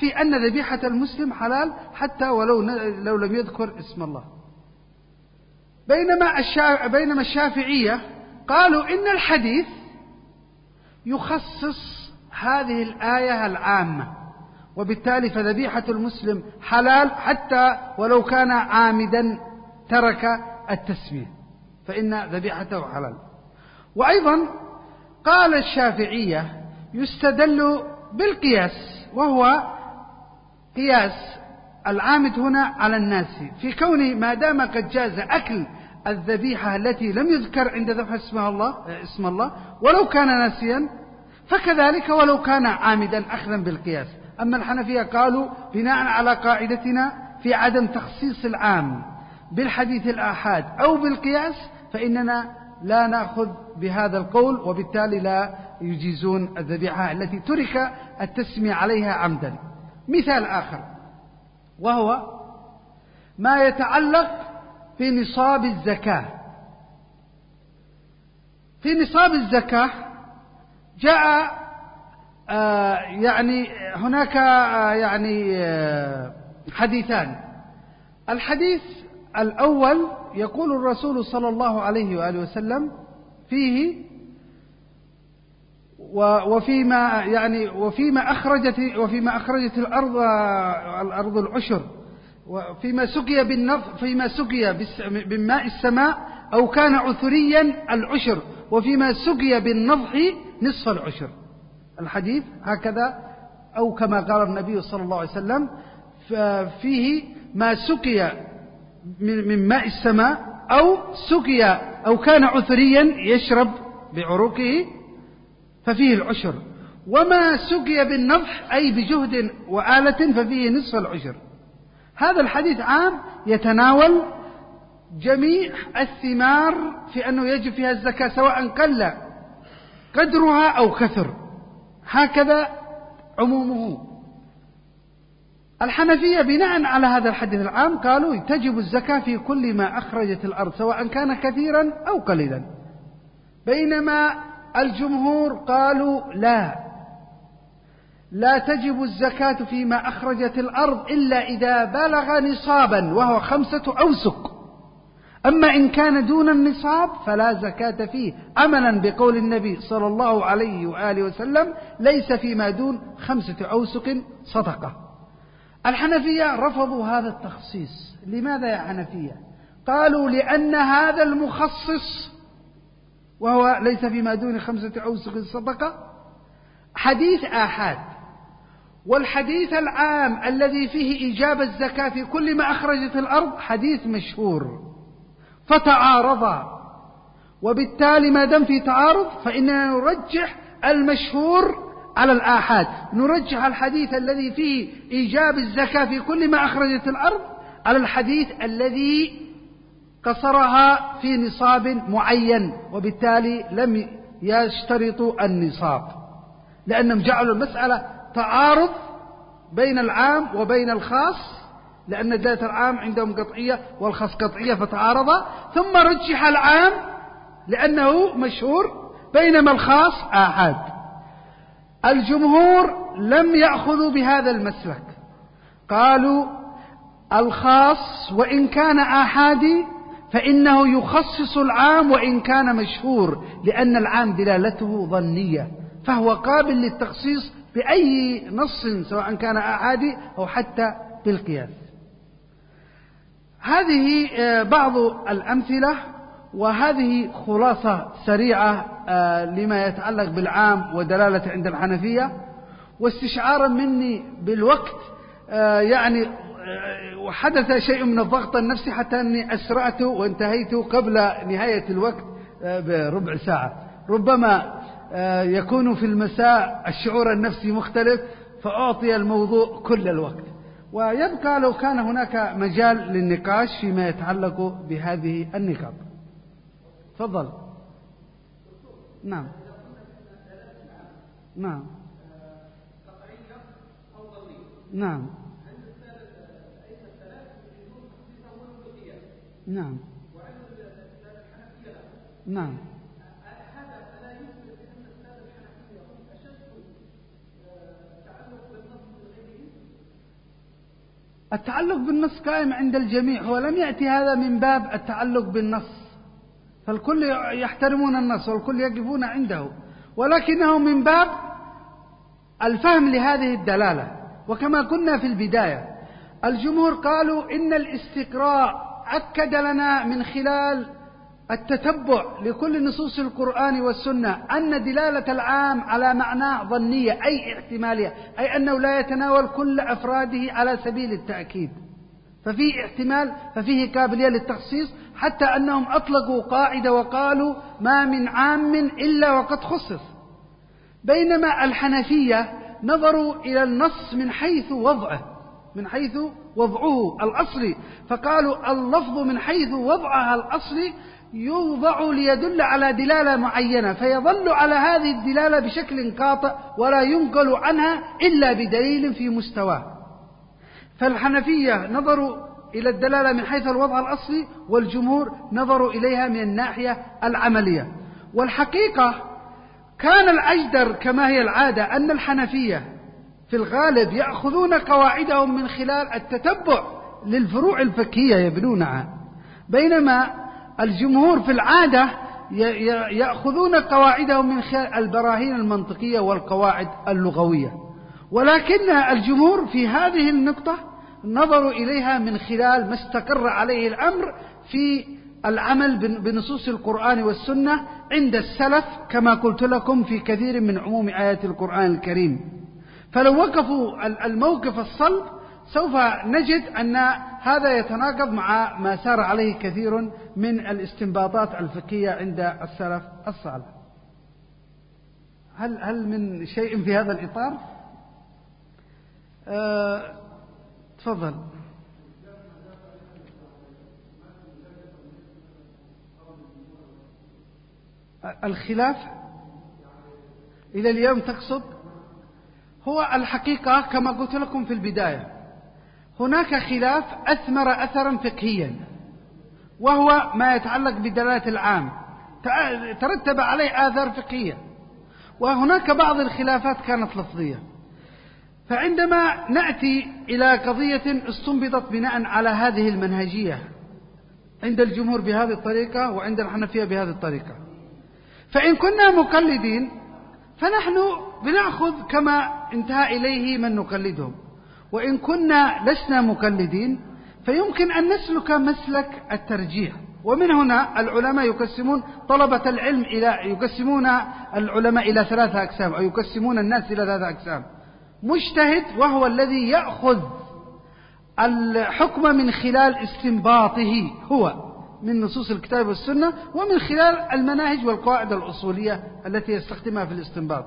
في أن ذبيحة المسلم حلال حتى ولو لو لم يذكر اسم الله. بينما بينما الشافعية قالوا إن الحديث يخصص هذه الآية العامة وبالتالي فذبيحة المسلم حلال حتى ولو كان عامدا ترك التسمية فإن ذبيحته حلال. وأيضا قال الشافعية يستدل بالقياس وهو قياس العامد هنا على الناس. في كونه ما دام قد جاز أكل الذبيحة التي لم يذكر عند ذبح اسمها الله اسم الله ولو كان ناسيا فكذلك ولو كان عامدا أخذا بالقياس. أما الحنفية قالوا بناء على قاعدتنا في عدم تخصيص العام بالحديث الآحاد أو بالقياس فإننا لا نأخذ بهذا القول وبالتالي لا يجيزون الذبيحة التي ترك التسمية عليها عمدا. مثال آخر وهو ما يتعلق بنصاب الزكاة. في نصاب الزكاة جاء آه يعني هناك آه يعني آه حديثان. الحديث الأول يقول الرسول صلى الله عليه وآله وسلم فيه وفيما يعني وفيما أخرجت وفيما أخرجت الأرض الأرض العشر وفيما سقي بالنضح فيما سقي بماء السماء أو كان عثريا العشر وفيما سقي بالنضح نصف العشر. الحديث هكذا أو كما قال النبي صلى الله عليه وسلم فيه ما سقي من ماء السماء أو سقي أو كان عثريا يشرب بعروقه ففيه العشر. وما سقي بالنضح أي بجهد وآلة ففيه نصف العشر. هذا الحديث عام يتناول جميع الثمار في أنه يجب فيها الزكاة سواء قل قدرها أو كثر. هكذا عمومه. الحنفية بناء على هذا الحديث العام قالوا تجب الزكاة في كل ما أخرجت الأرض سواء كان كثيرا أو قليلا. بينما الجمهور قالوا لا. لا تجب الزكاة فيما أخرجت الأرض إلا إذا بلغ نصابا وهو خمسة أوسق. أما إن كان دون النصاب فلا زكاة فيه. عملا بقول النبي صلى الله عليه وآله وسلم ليس فيما دون خمسة أوسق صدقة. الحنفية رفضوا هذا التخصيص. لماذا يا حنفية؟ قالوا لأن هذا المخصص وهو ليس فيما دون خمسة أوسق صدقة حديث آحاد. والحديث العام الذي فيه إيجاب الزكاة في كل ما أخرجت الأرض حديث مشهور. فتعارضا وبالتالي ما دام في تعارض فإننا نرجح المشهور على الآحاد. نرجح الحديث الذي فيه إيجاب الزكاة في كل ما أخرجت الأرض على الحديث الذي قصرها في نصاب معين وبالتالي لم يشترطوا النصاب لأنهم جعلوا المسألة تعارض بين العام وبين الخاص لأن دلالة العام عندهم قطعية والخاص قطعية فتعارضا ثم رجح العام لأنه مشهور بينما الخاص آحاد. الجمهور لم يأخذوا بهذا المسلك. قالوا الخاص وإن كان آحادي فإنه يخصص العام وإن كان مشهور لأن العام دلالته ظنية فهو قابل للتخصيص بأي نص سواء كان آحادي أو حتى بالقياس. هذه آه، بعض الأمثلة وهذه خلاصة سريعة آه، لما يتعلق بالعام ودلالة عند الحنفية. واستشعارا مني بالوقت آه، يعني وحدث شيء من الضغط النفسي حتى أني أسرعت وانتهيت قبل نهاية الوقت بربع ساعة. ربما يكون في المساء الشعور النفسي مختلف فأعطي الموضوع كل الوقت. ويبقى لو كان هناك مجال للنقاش فيما يتعلق بهذه النقاط. تفضل. نعم. نعم. نعم. نعم. نعم. التعلق بالنص قائم عند الجميع هو لم يأتي هذا من باب التعلق بالنص. فالكل يحترمون النص والكل يقفون عنده. ولكنه من باب الفهم لهذه الدلالة. وكما كنا في البداية الجمهور قالوا إن الاستقراء أكد لنا من خلال التتبع لكل نصوص القرآن والسنة أن دلالة العام على معناه ظنية أي احتمالية أي أنه لا يتناول كل أفراده على سبيل التأكيد. ففيه احتمال ففيه قابلية للتخصيص حتى أنهم أطلقوا قاعدة وقالوا ما من عام إلا وقد خصص. بينما الحنفية نظروا إلى النص من حيث وضعه من حيث وضعه الأصلي فقالوا اللفظ من حيث وضعها الأصلي يوضع ليدل على دلالة معينة فيظل على هذه الدلالة بشكل قاطع ولا ينقل عنها إلا بدليل في مستواه. فالحنفية نظروا إلى الدلالة من حيث الوضع الأصلي والجمهور نظروا إليها من الناحية العملية. والحقيقة كان الأجدر كما هي العادة أن الحنفية في الغالب يأخذون قواعدهم من خلال التتبع للفروع الفقهية يبنونها. بينما الجمهور في العادة يأخذون قواعدهم من خلال البراهين المنطقية والقواعد اللغوية. ولكن الجمهور في هذه النقطة نظروا إليها من خلال ما استقر عليه الأمر في العمل بنصوص القرآن والسنة عند السلف كما قلت لكم في كثير من عموم آيات القرآن الكريم فلو وقفوا الموقف الصلب سوف نجد أن هذا يتناقض مع ما سار عليه كثير من الاستنباطات الفقهية عند السلف الصالح هل هل من شيء في هذا الإطار؟ أه تفضل. الخلاف إلى اليوم تقصد؟ هو الحقيقة كما قلت لكم في البداية هناك خلاف أثمر أثرا فقهيا وهو ما يتعلق بدلالة العام. ترتب عليه آثار فقهية وهناك بعض الخلافات كانت لفظية. فعندما نأتي إلى قضية استنبطت بناء على هذه المنهجية عند الجمهور بهذه الطريقة وعند الحنفية بهذه الطريقة فإن كنا مقلدين فنحن بنأخذ كما انتهى إليه من نقلدهم وإن كنا لسنا مقلدين فيمكن أن نسلك مسلك الترجيح. ومن هنا العلماء يقسمون طلبة العلم إلى يقسمون العلماء إلى ثلاثة أقسام أو يقسمون الناس إلى ثلاثة أقسام. مجتهد وهو الذي يأخذ الحكم من خلال استنباطه هو من نصوص الكتاب والسنة ومن خلال المناهج والقواعد الأصولية التي يستخدمها في الاستنباط.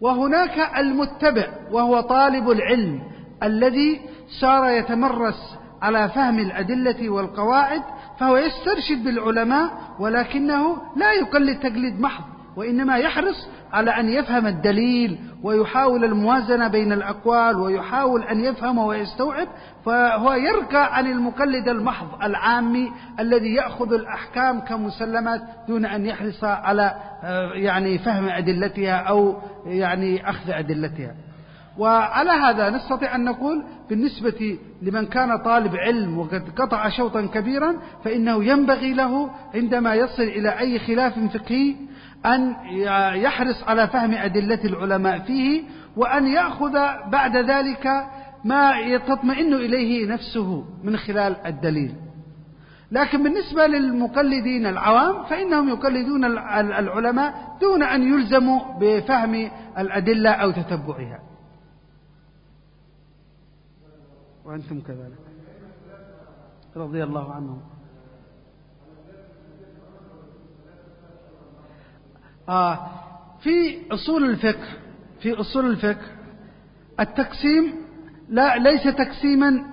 وهناك المتبع وهو طالب العلم الذي صار يتمرس على فهم الأدلة والقواعد فهو يسترشد بالعلماء ولكنه لا يقلد تقليد محض. وإنما يحرص على أن يفهم الدليل ويحاول الموازنة بين الأقوال ويحاول أن يفهم ويستوعب فهو يرقى عن المقلد المحض العامي الذي يأخذ الأحكام كمسلمات دون أن يحرص على آه، يعني فهم أدلتها أو يعني أخذ أدلتها. وعلى هذا نستطيع أن نقول بالنسبة لمن كان طالب علم وقد قطع شوطا كبيرا فإنه ينبغي له عندما يصل إلى أي خلاف فقهي أن يحرص على فهم أدلة العلماء فيه وأن يأخذ بعد ذلك ما تطمئن إليه نفسه من خلال الدليل. لكن بالنسبة للمقلدين العوام فإنهم يقلدون العلماء دون أن يلزموا بفهم الأدلة أو تتبعها. وأنتم كذلك. رضي الله عنهم. آه في أصول الفقه في أصول الفقه التقسيم لا ليس تقسيما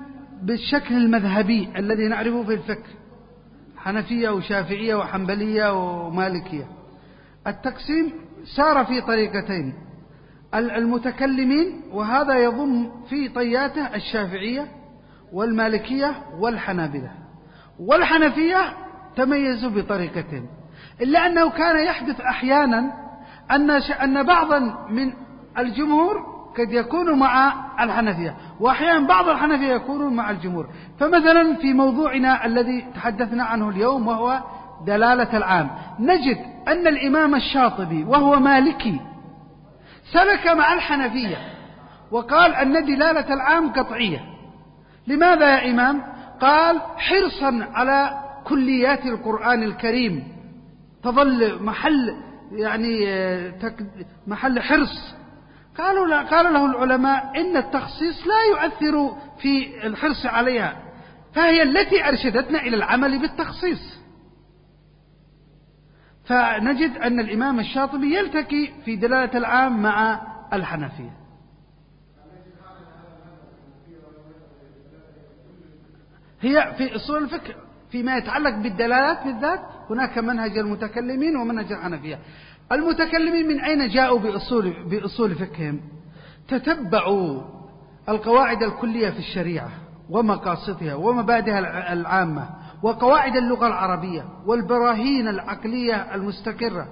بالشكل المذهبي الذي نعرفه في الفقه حنفية وشافعية وحنبلية ومالكية. التقسيم سار في طريقتين المتكلمين وهذا يضم في طياته الشافعية والمالكية والحنابلة. والحنفية تميزوا بطريقتين. إلا أنه كان يحدث أحيانا أن أن بعضا من الجمهور قد يكون مع الحنفية وأحيانا بعض الحنفية يكونون مع الجمهور. فمثلا في موضوعنا الذي تحدثنا عنه اليوم وهو دلالة العام نجد أن الإمام الشاطبي وهو مالكي سلك مع الحنفية وقال أن دلالة العام قطعية. لماذا يا إمام؟ قال حرصا على كليات القرآن الكريم. تظل محل يعني محل حرص. قالوا لا قال له العلماء إن التخصيص لا يؤثر في الحرص عليها فهي التي أرشدتنا إلى العمل بالتخصيص. فنجد أن الإمام الشاطبي يلتقي في دلالة العام مع الحنفية. هي في أصول الفكر فيما يتعلق بالدلالات بالذات هناك منهج المتكلمين ومنهج الحنفية. المتكلمين من أين جاءوا بأصول, بأصول فقههم؟ تتبعوا القواعد الكلية في الشريعة ومقاصدها ومبادئها العامة وقواعد اللغة العربية والبراهين العقلية المستقرة.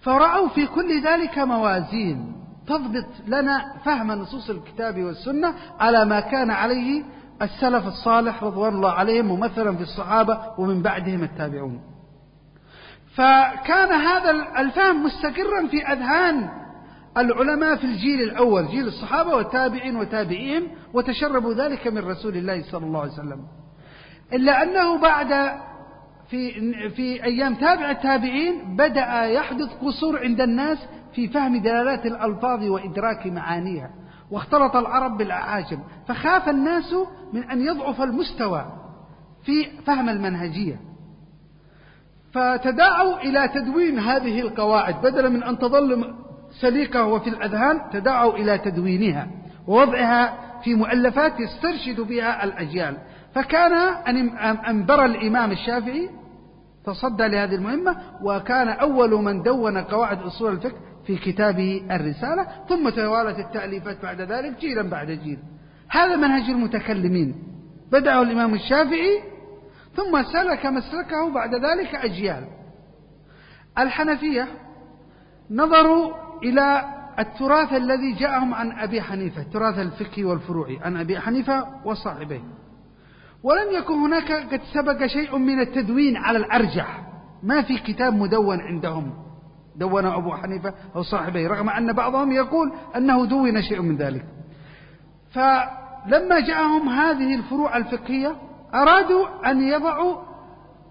فرأوا في كل ذلك موازين تضبط لنا فهم نصوص الكتاب والسنة على ما كان عليه السلف الصالح رضوان الله عليهم ممثلا في الصحابة ومن بعدهم التابعون. فكان هذا الفهم مستقرا في أذهان العلماء في الجيل الأول جيل الصحابة والتابعين وتابعيهم وتشربوا ذلك من رسول الله صلى الله عليه وسلم. إلا أنه بعد في, في أيام تابع التابعين بدأ يحدث قصور عند الناس في فهم دلالات الألفاظ وإدراك معانيها. واختلط العرب بالأعاجم فخاف الناس من أن يضعف المستوى في فهم المنهجية. فتداعوا إلى تدوين هذه القواعد بدلا من أن تظل سليقة وفي الأذهان تداعوا إلى تدوينها ووضعها في مؤلفات يسترشد بها الأجيال. فكان أن أنبر الإمام الشافعي تصدى لهذه المهمة وكان أول من دون قواعد أصول الفقه في كتابه الرسالة ثم توالت التأليفات بعد ذلك جيلا بعد جيل. هذا منهج المتكلمين. بدأه الإمام الشافعي ثم سلك مسلكه بعد ذلك أجيال. الحنفية نظروا إلى التراث الذي جاءهم عن أبي حنيفة التراث الفقهي والفروعي عن أبي حنيفة وصاحبيه ولم يكن هناك قد سبق شيء من التدوين على الأرجح. ما في كتاب مدون عندهم. دون أبو حنيفة أو صاحبيه رغم أن بعضهم يقول أنه دون شيء من ذلك. فلما جاءهم هذه الفروع الفقهية أرادوا أن يضعوا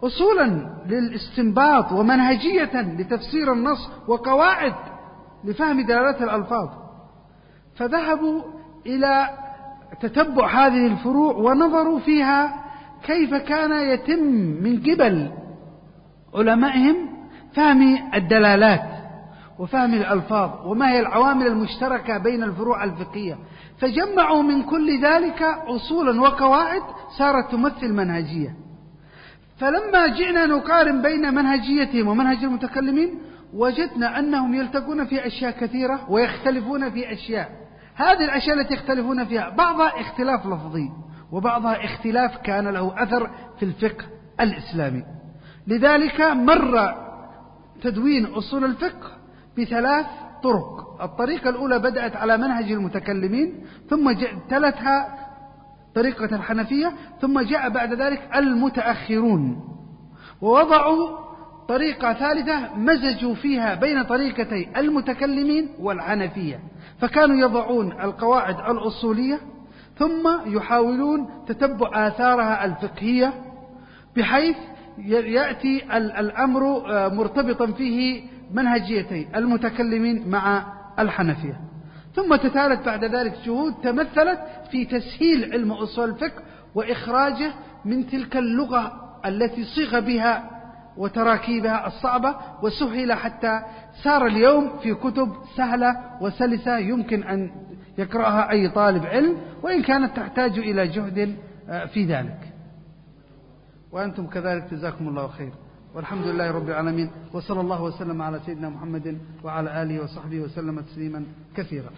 أصولا للاستنباط ومنهجية لتفسير النص وقواعد لفهم دلالات الألفاظ. فذهبوا إلى تتبع هذه الفروع ونظروا فيها كيف كان يتم من قبل علمائهم فهم الدلالات وفهم الألفاظ وما هي العوامل المشتركة بين الفروع الفقهية. فجمعوا من كل ذلك أصولا وقواعد صارت تمثل منهجية. فلما جئنا نقارن بين منهجيتهم ومنهج المتكلمين وجدنا أنهم يلتقون في أشياء كثيرة ويختلفون في أشياء. هذه الأشياء التي يختلفون فيها بعضها اختلاف لفظي وبعضها اختلاف كان له أثر في الفقه الإسلامي. لذلك مر تدوين أصول الفقه بثلاث طرق. الطريقة الأولى بدأت على منهج المتكلمين ثم تلتها طريقة الحنفية ثم جاء بعد ذلك المتأخرون. ووضعوا طريقة ثالثة مزجوا فيها بين طريقتي المتكلمين والحنفية. فكانوا يضعون القواعد الأصولية ثم يحاولون تتبع آثارها الفقهية بحيث يأتي الأمر آه، مرتبطا فيه منهجيتي المتكلمين مع الحنفية. ثم تتالت بعد ذلك جهود تمثلت في تسهيل علم أصول الفقه وإخراجه من تلك اللغة التي صيغ بها وتراكيبها الصعبة وسهل حتى صار اليوم في كتب سهلة وسلسة يمكن أن يقرأها أي طالب علم وإن كانت تحتاج إلى جهد آه، في ذلك. وأنتم كذلك جزاكم الله خير. والحمد لله رب العالمين وصلى الله وسلم على سيدنا محمد وعلى آله وصحبه وسلم تسليما كثيرا.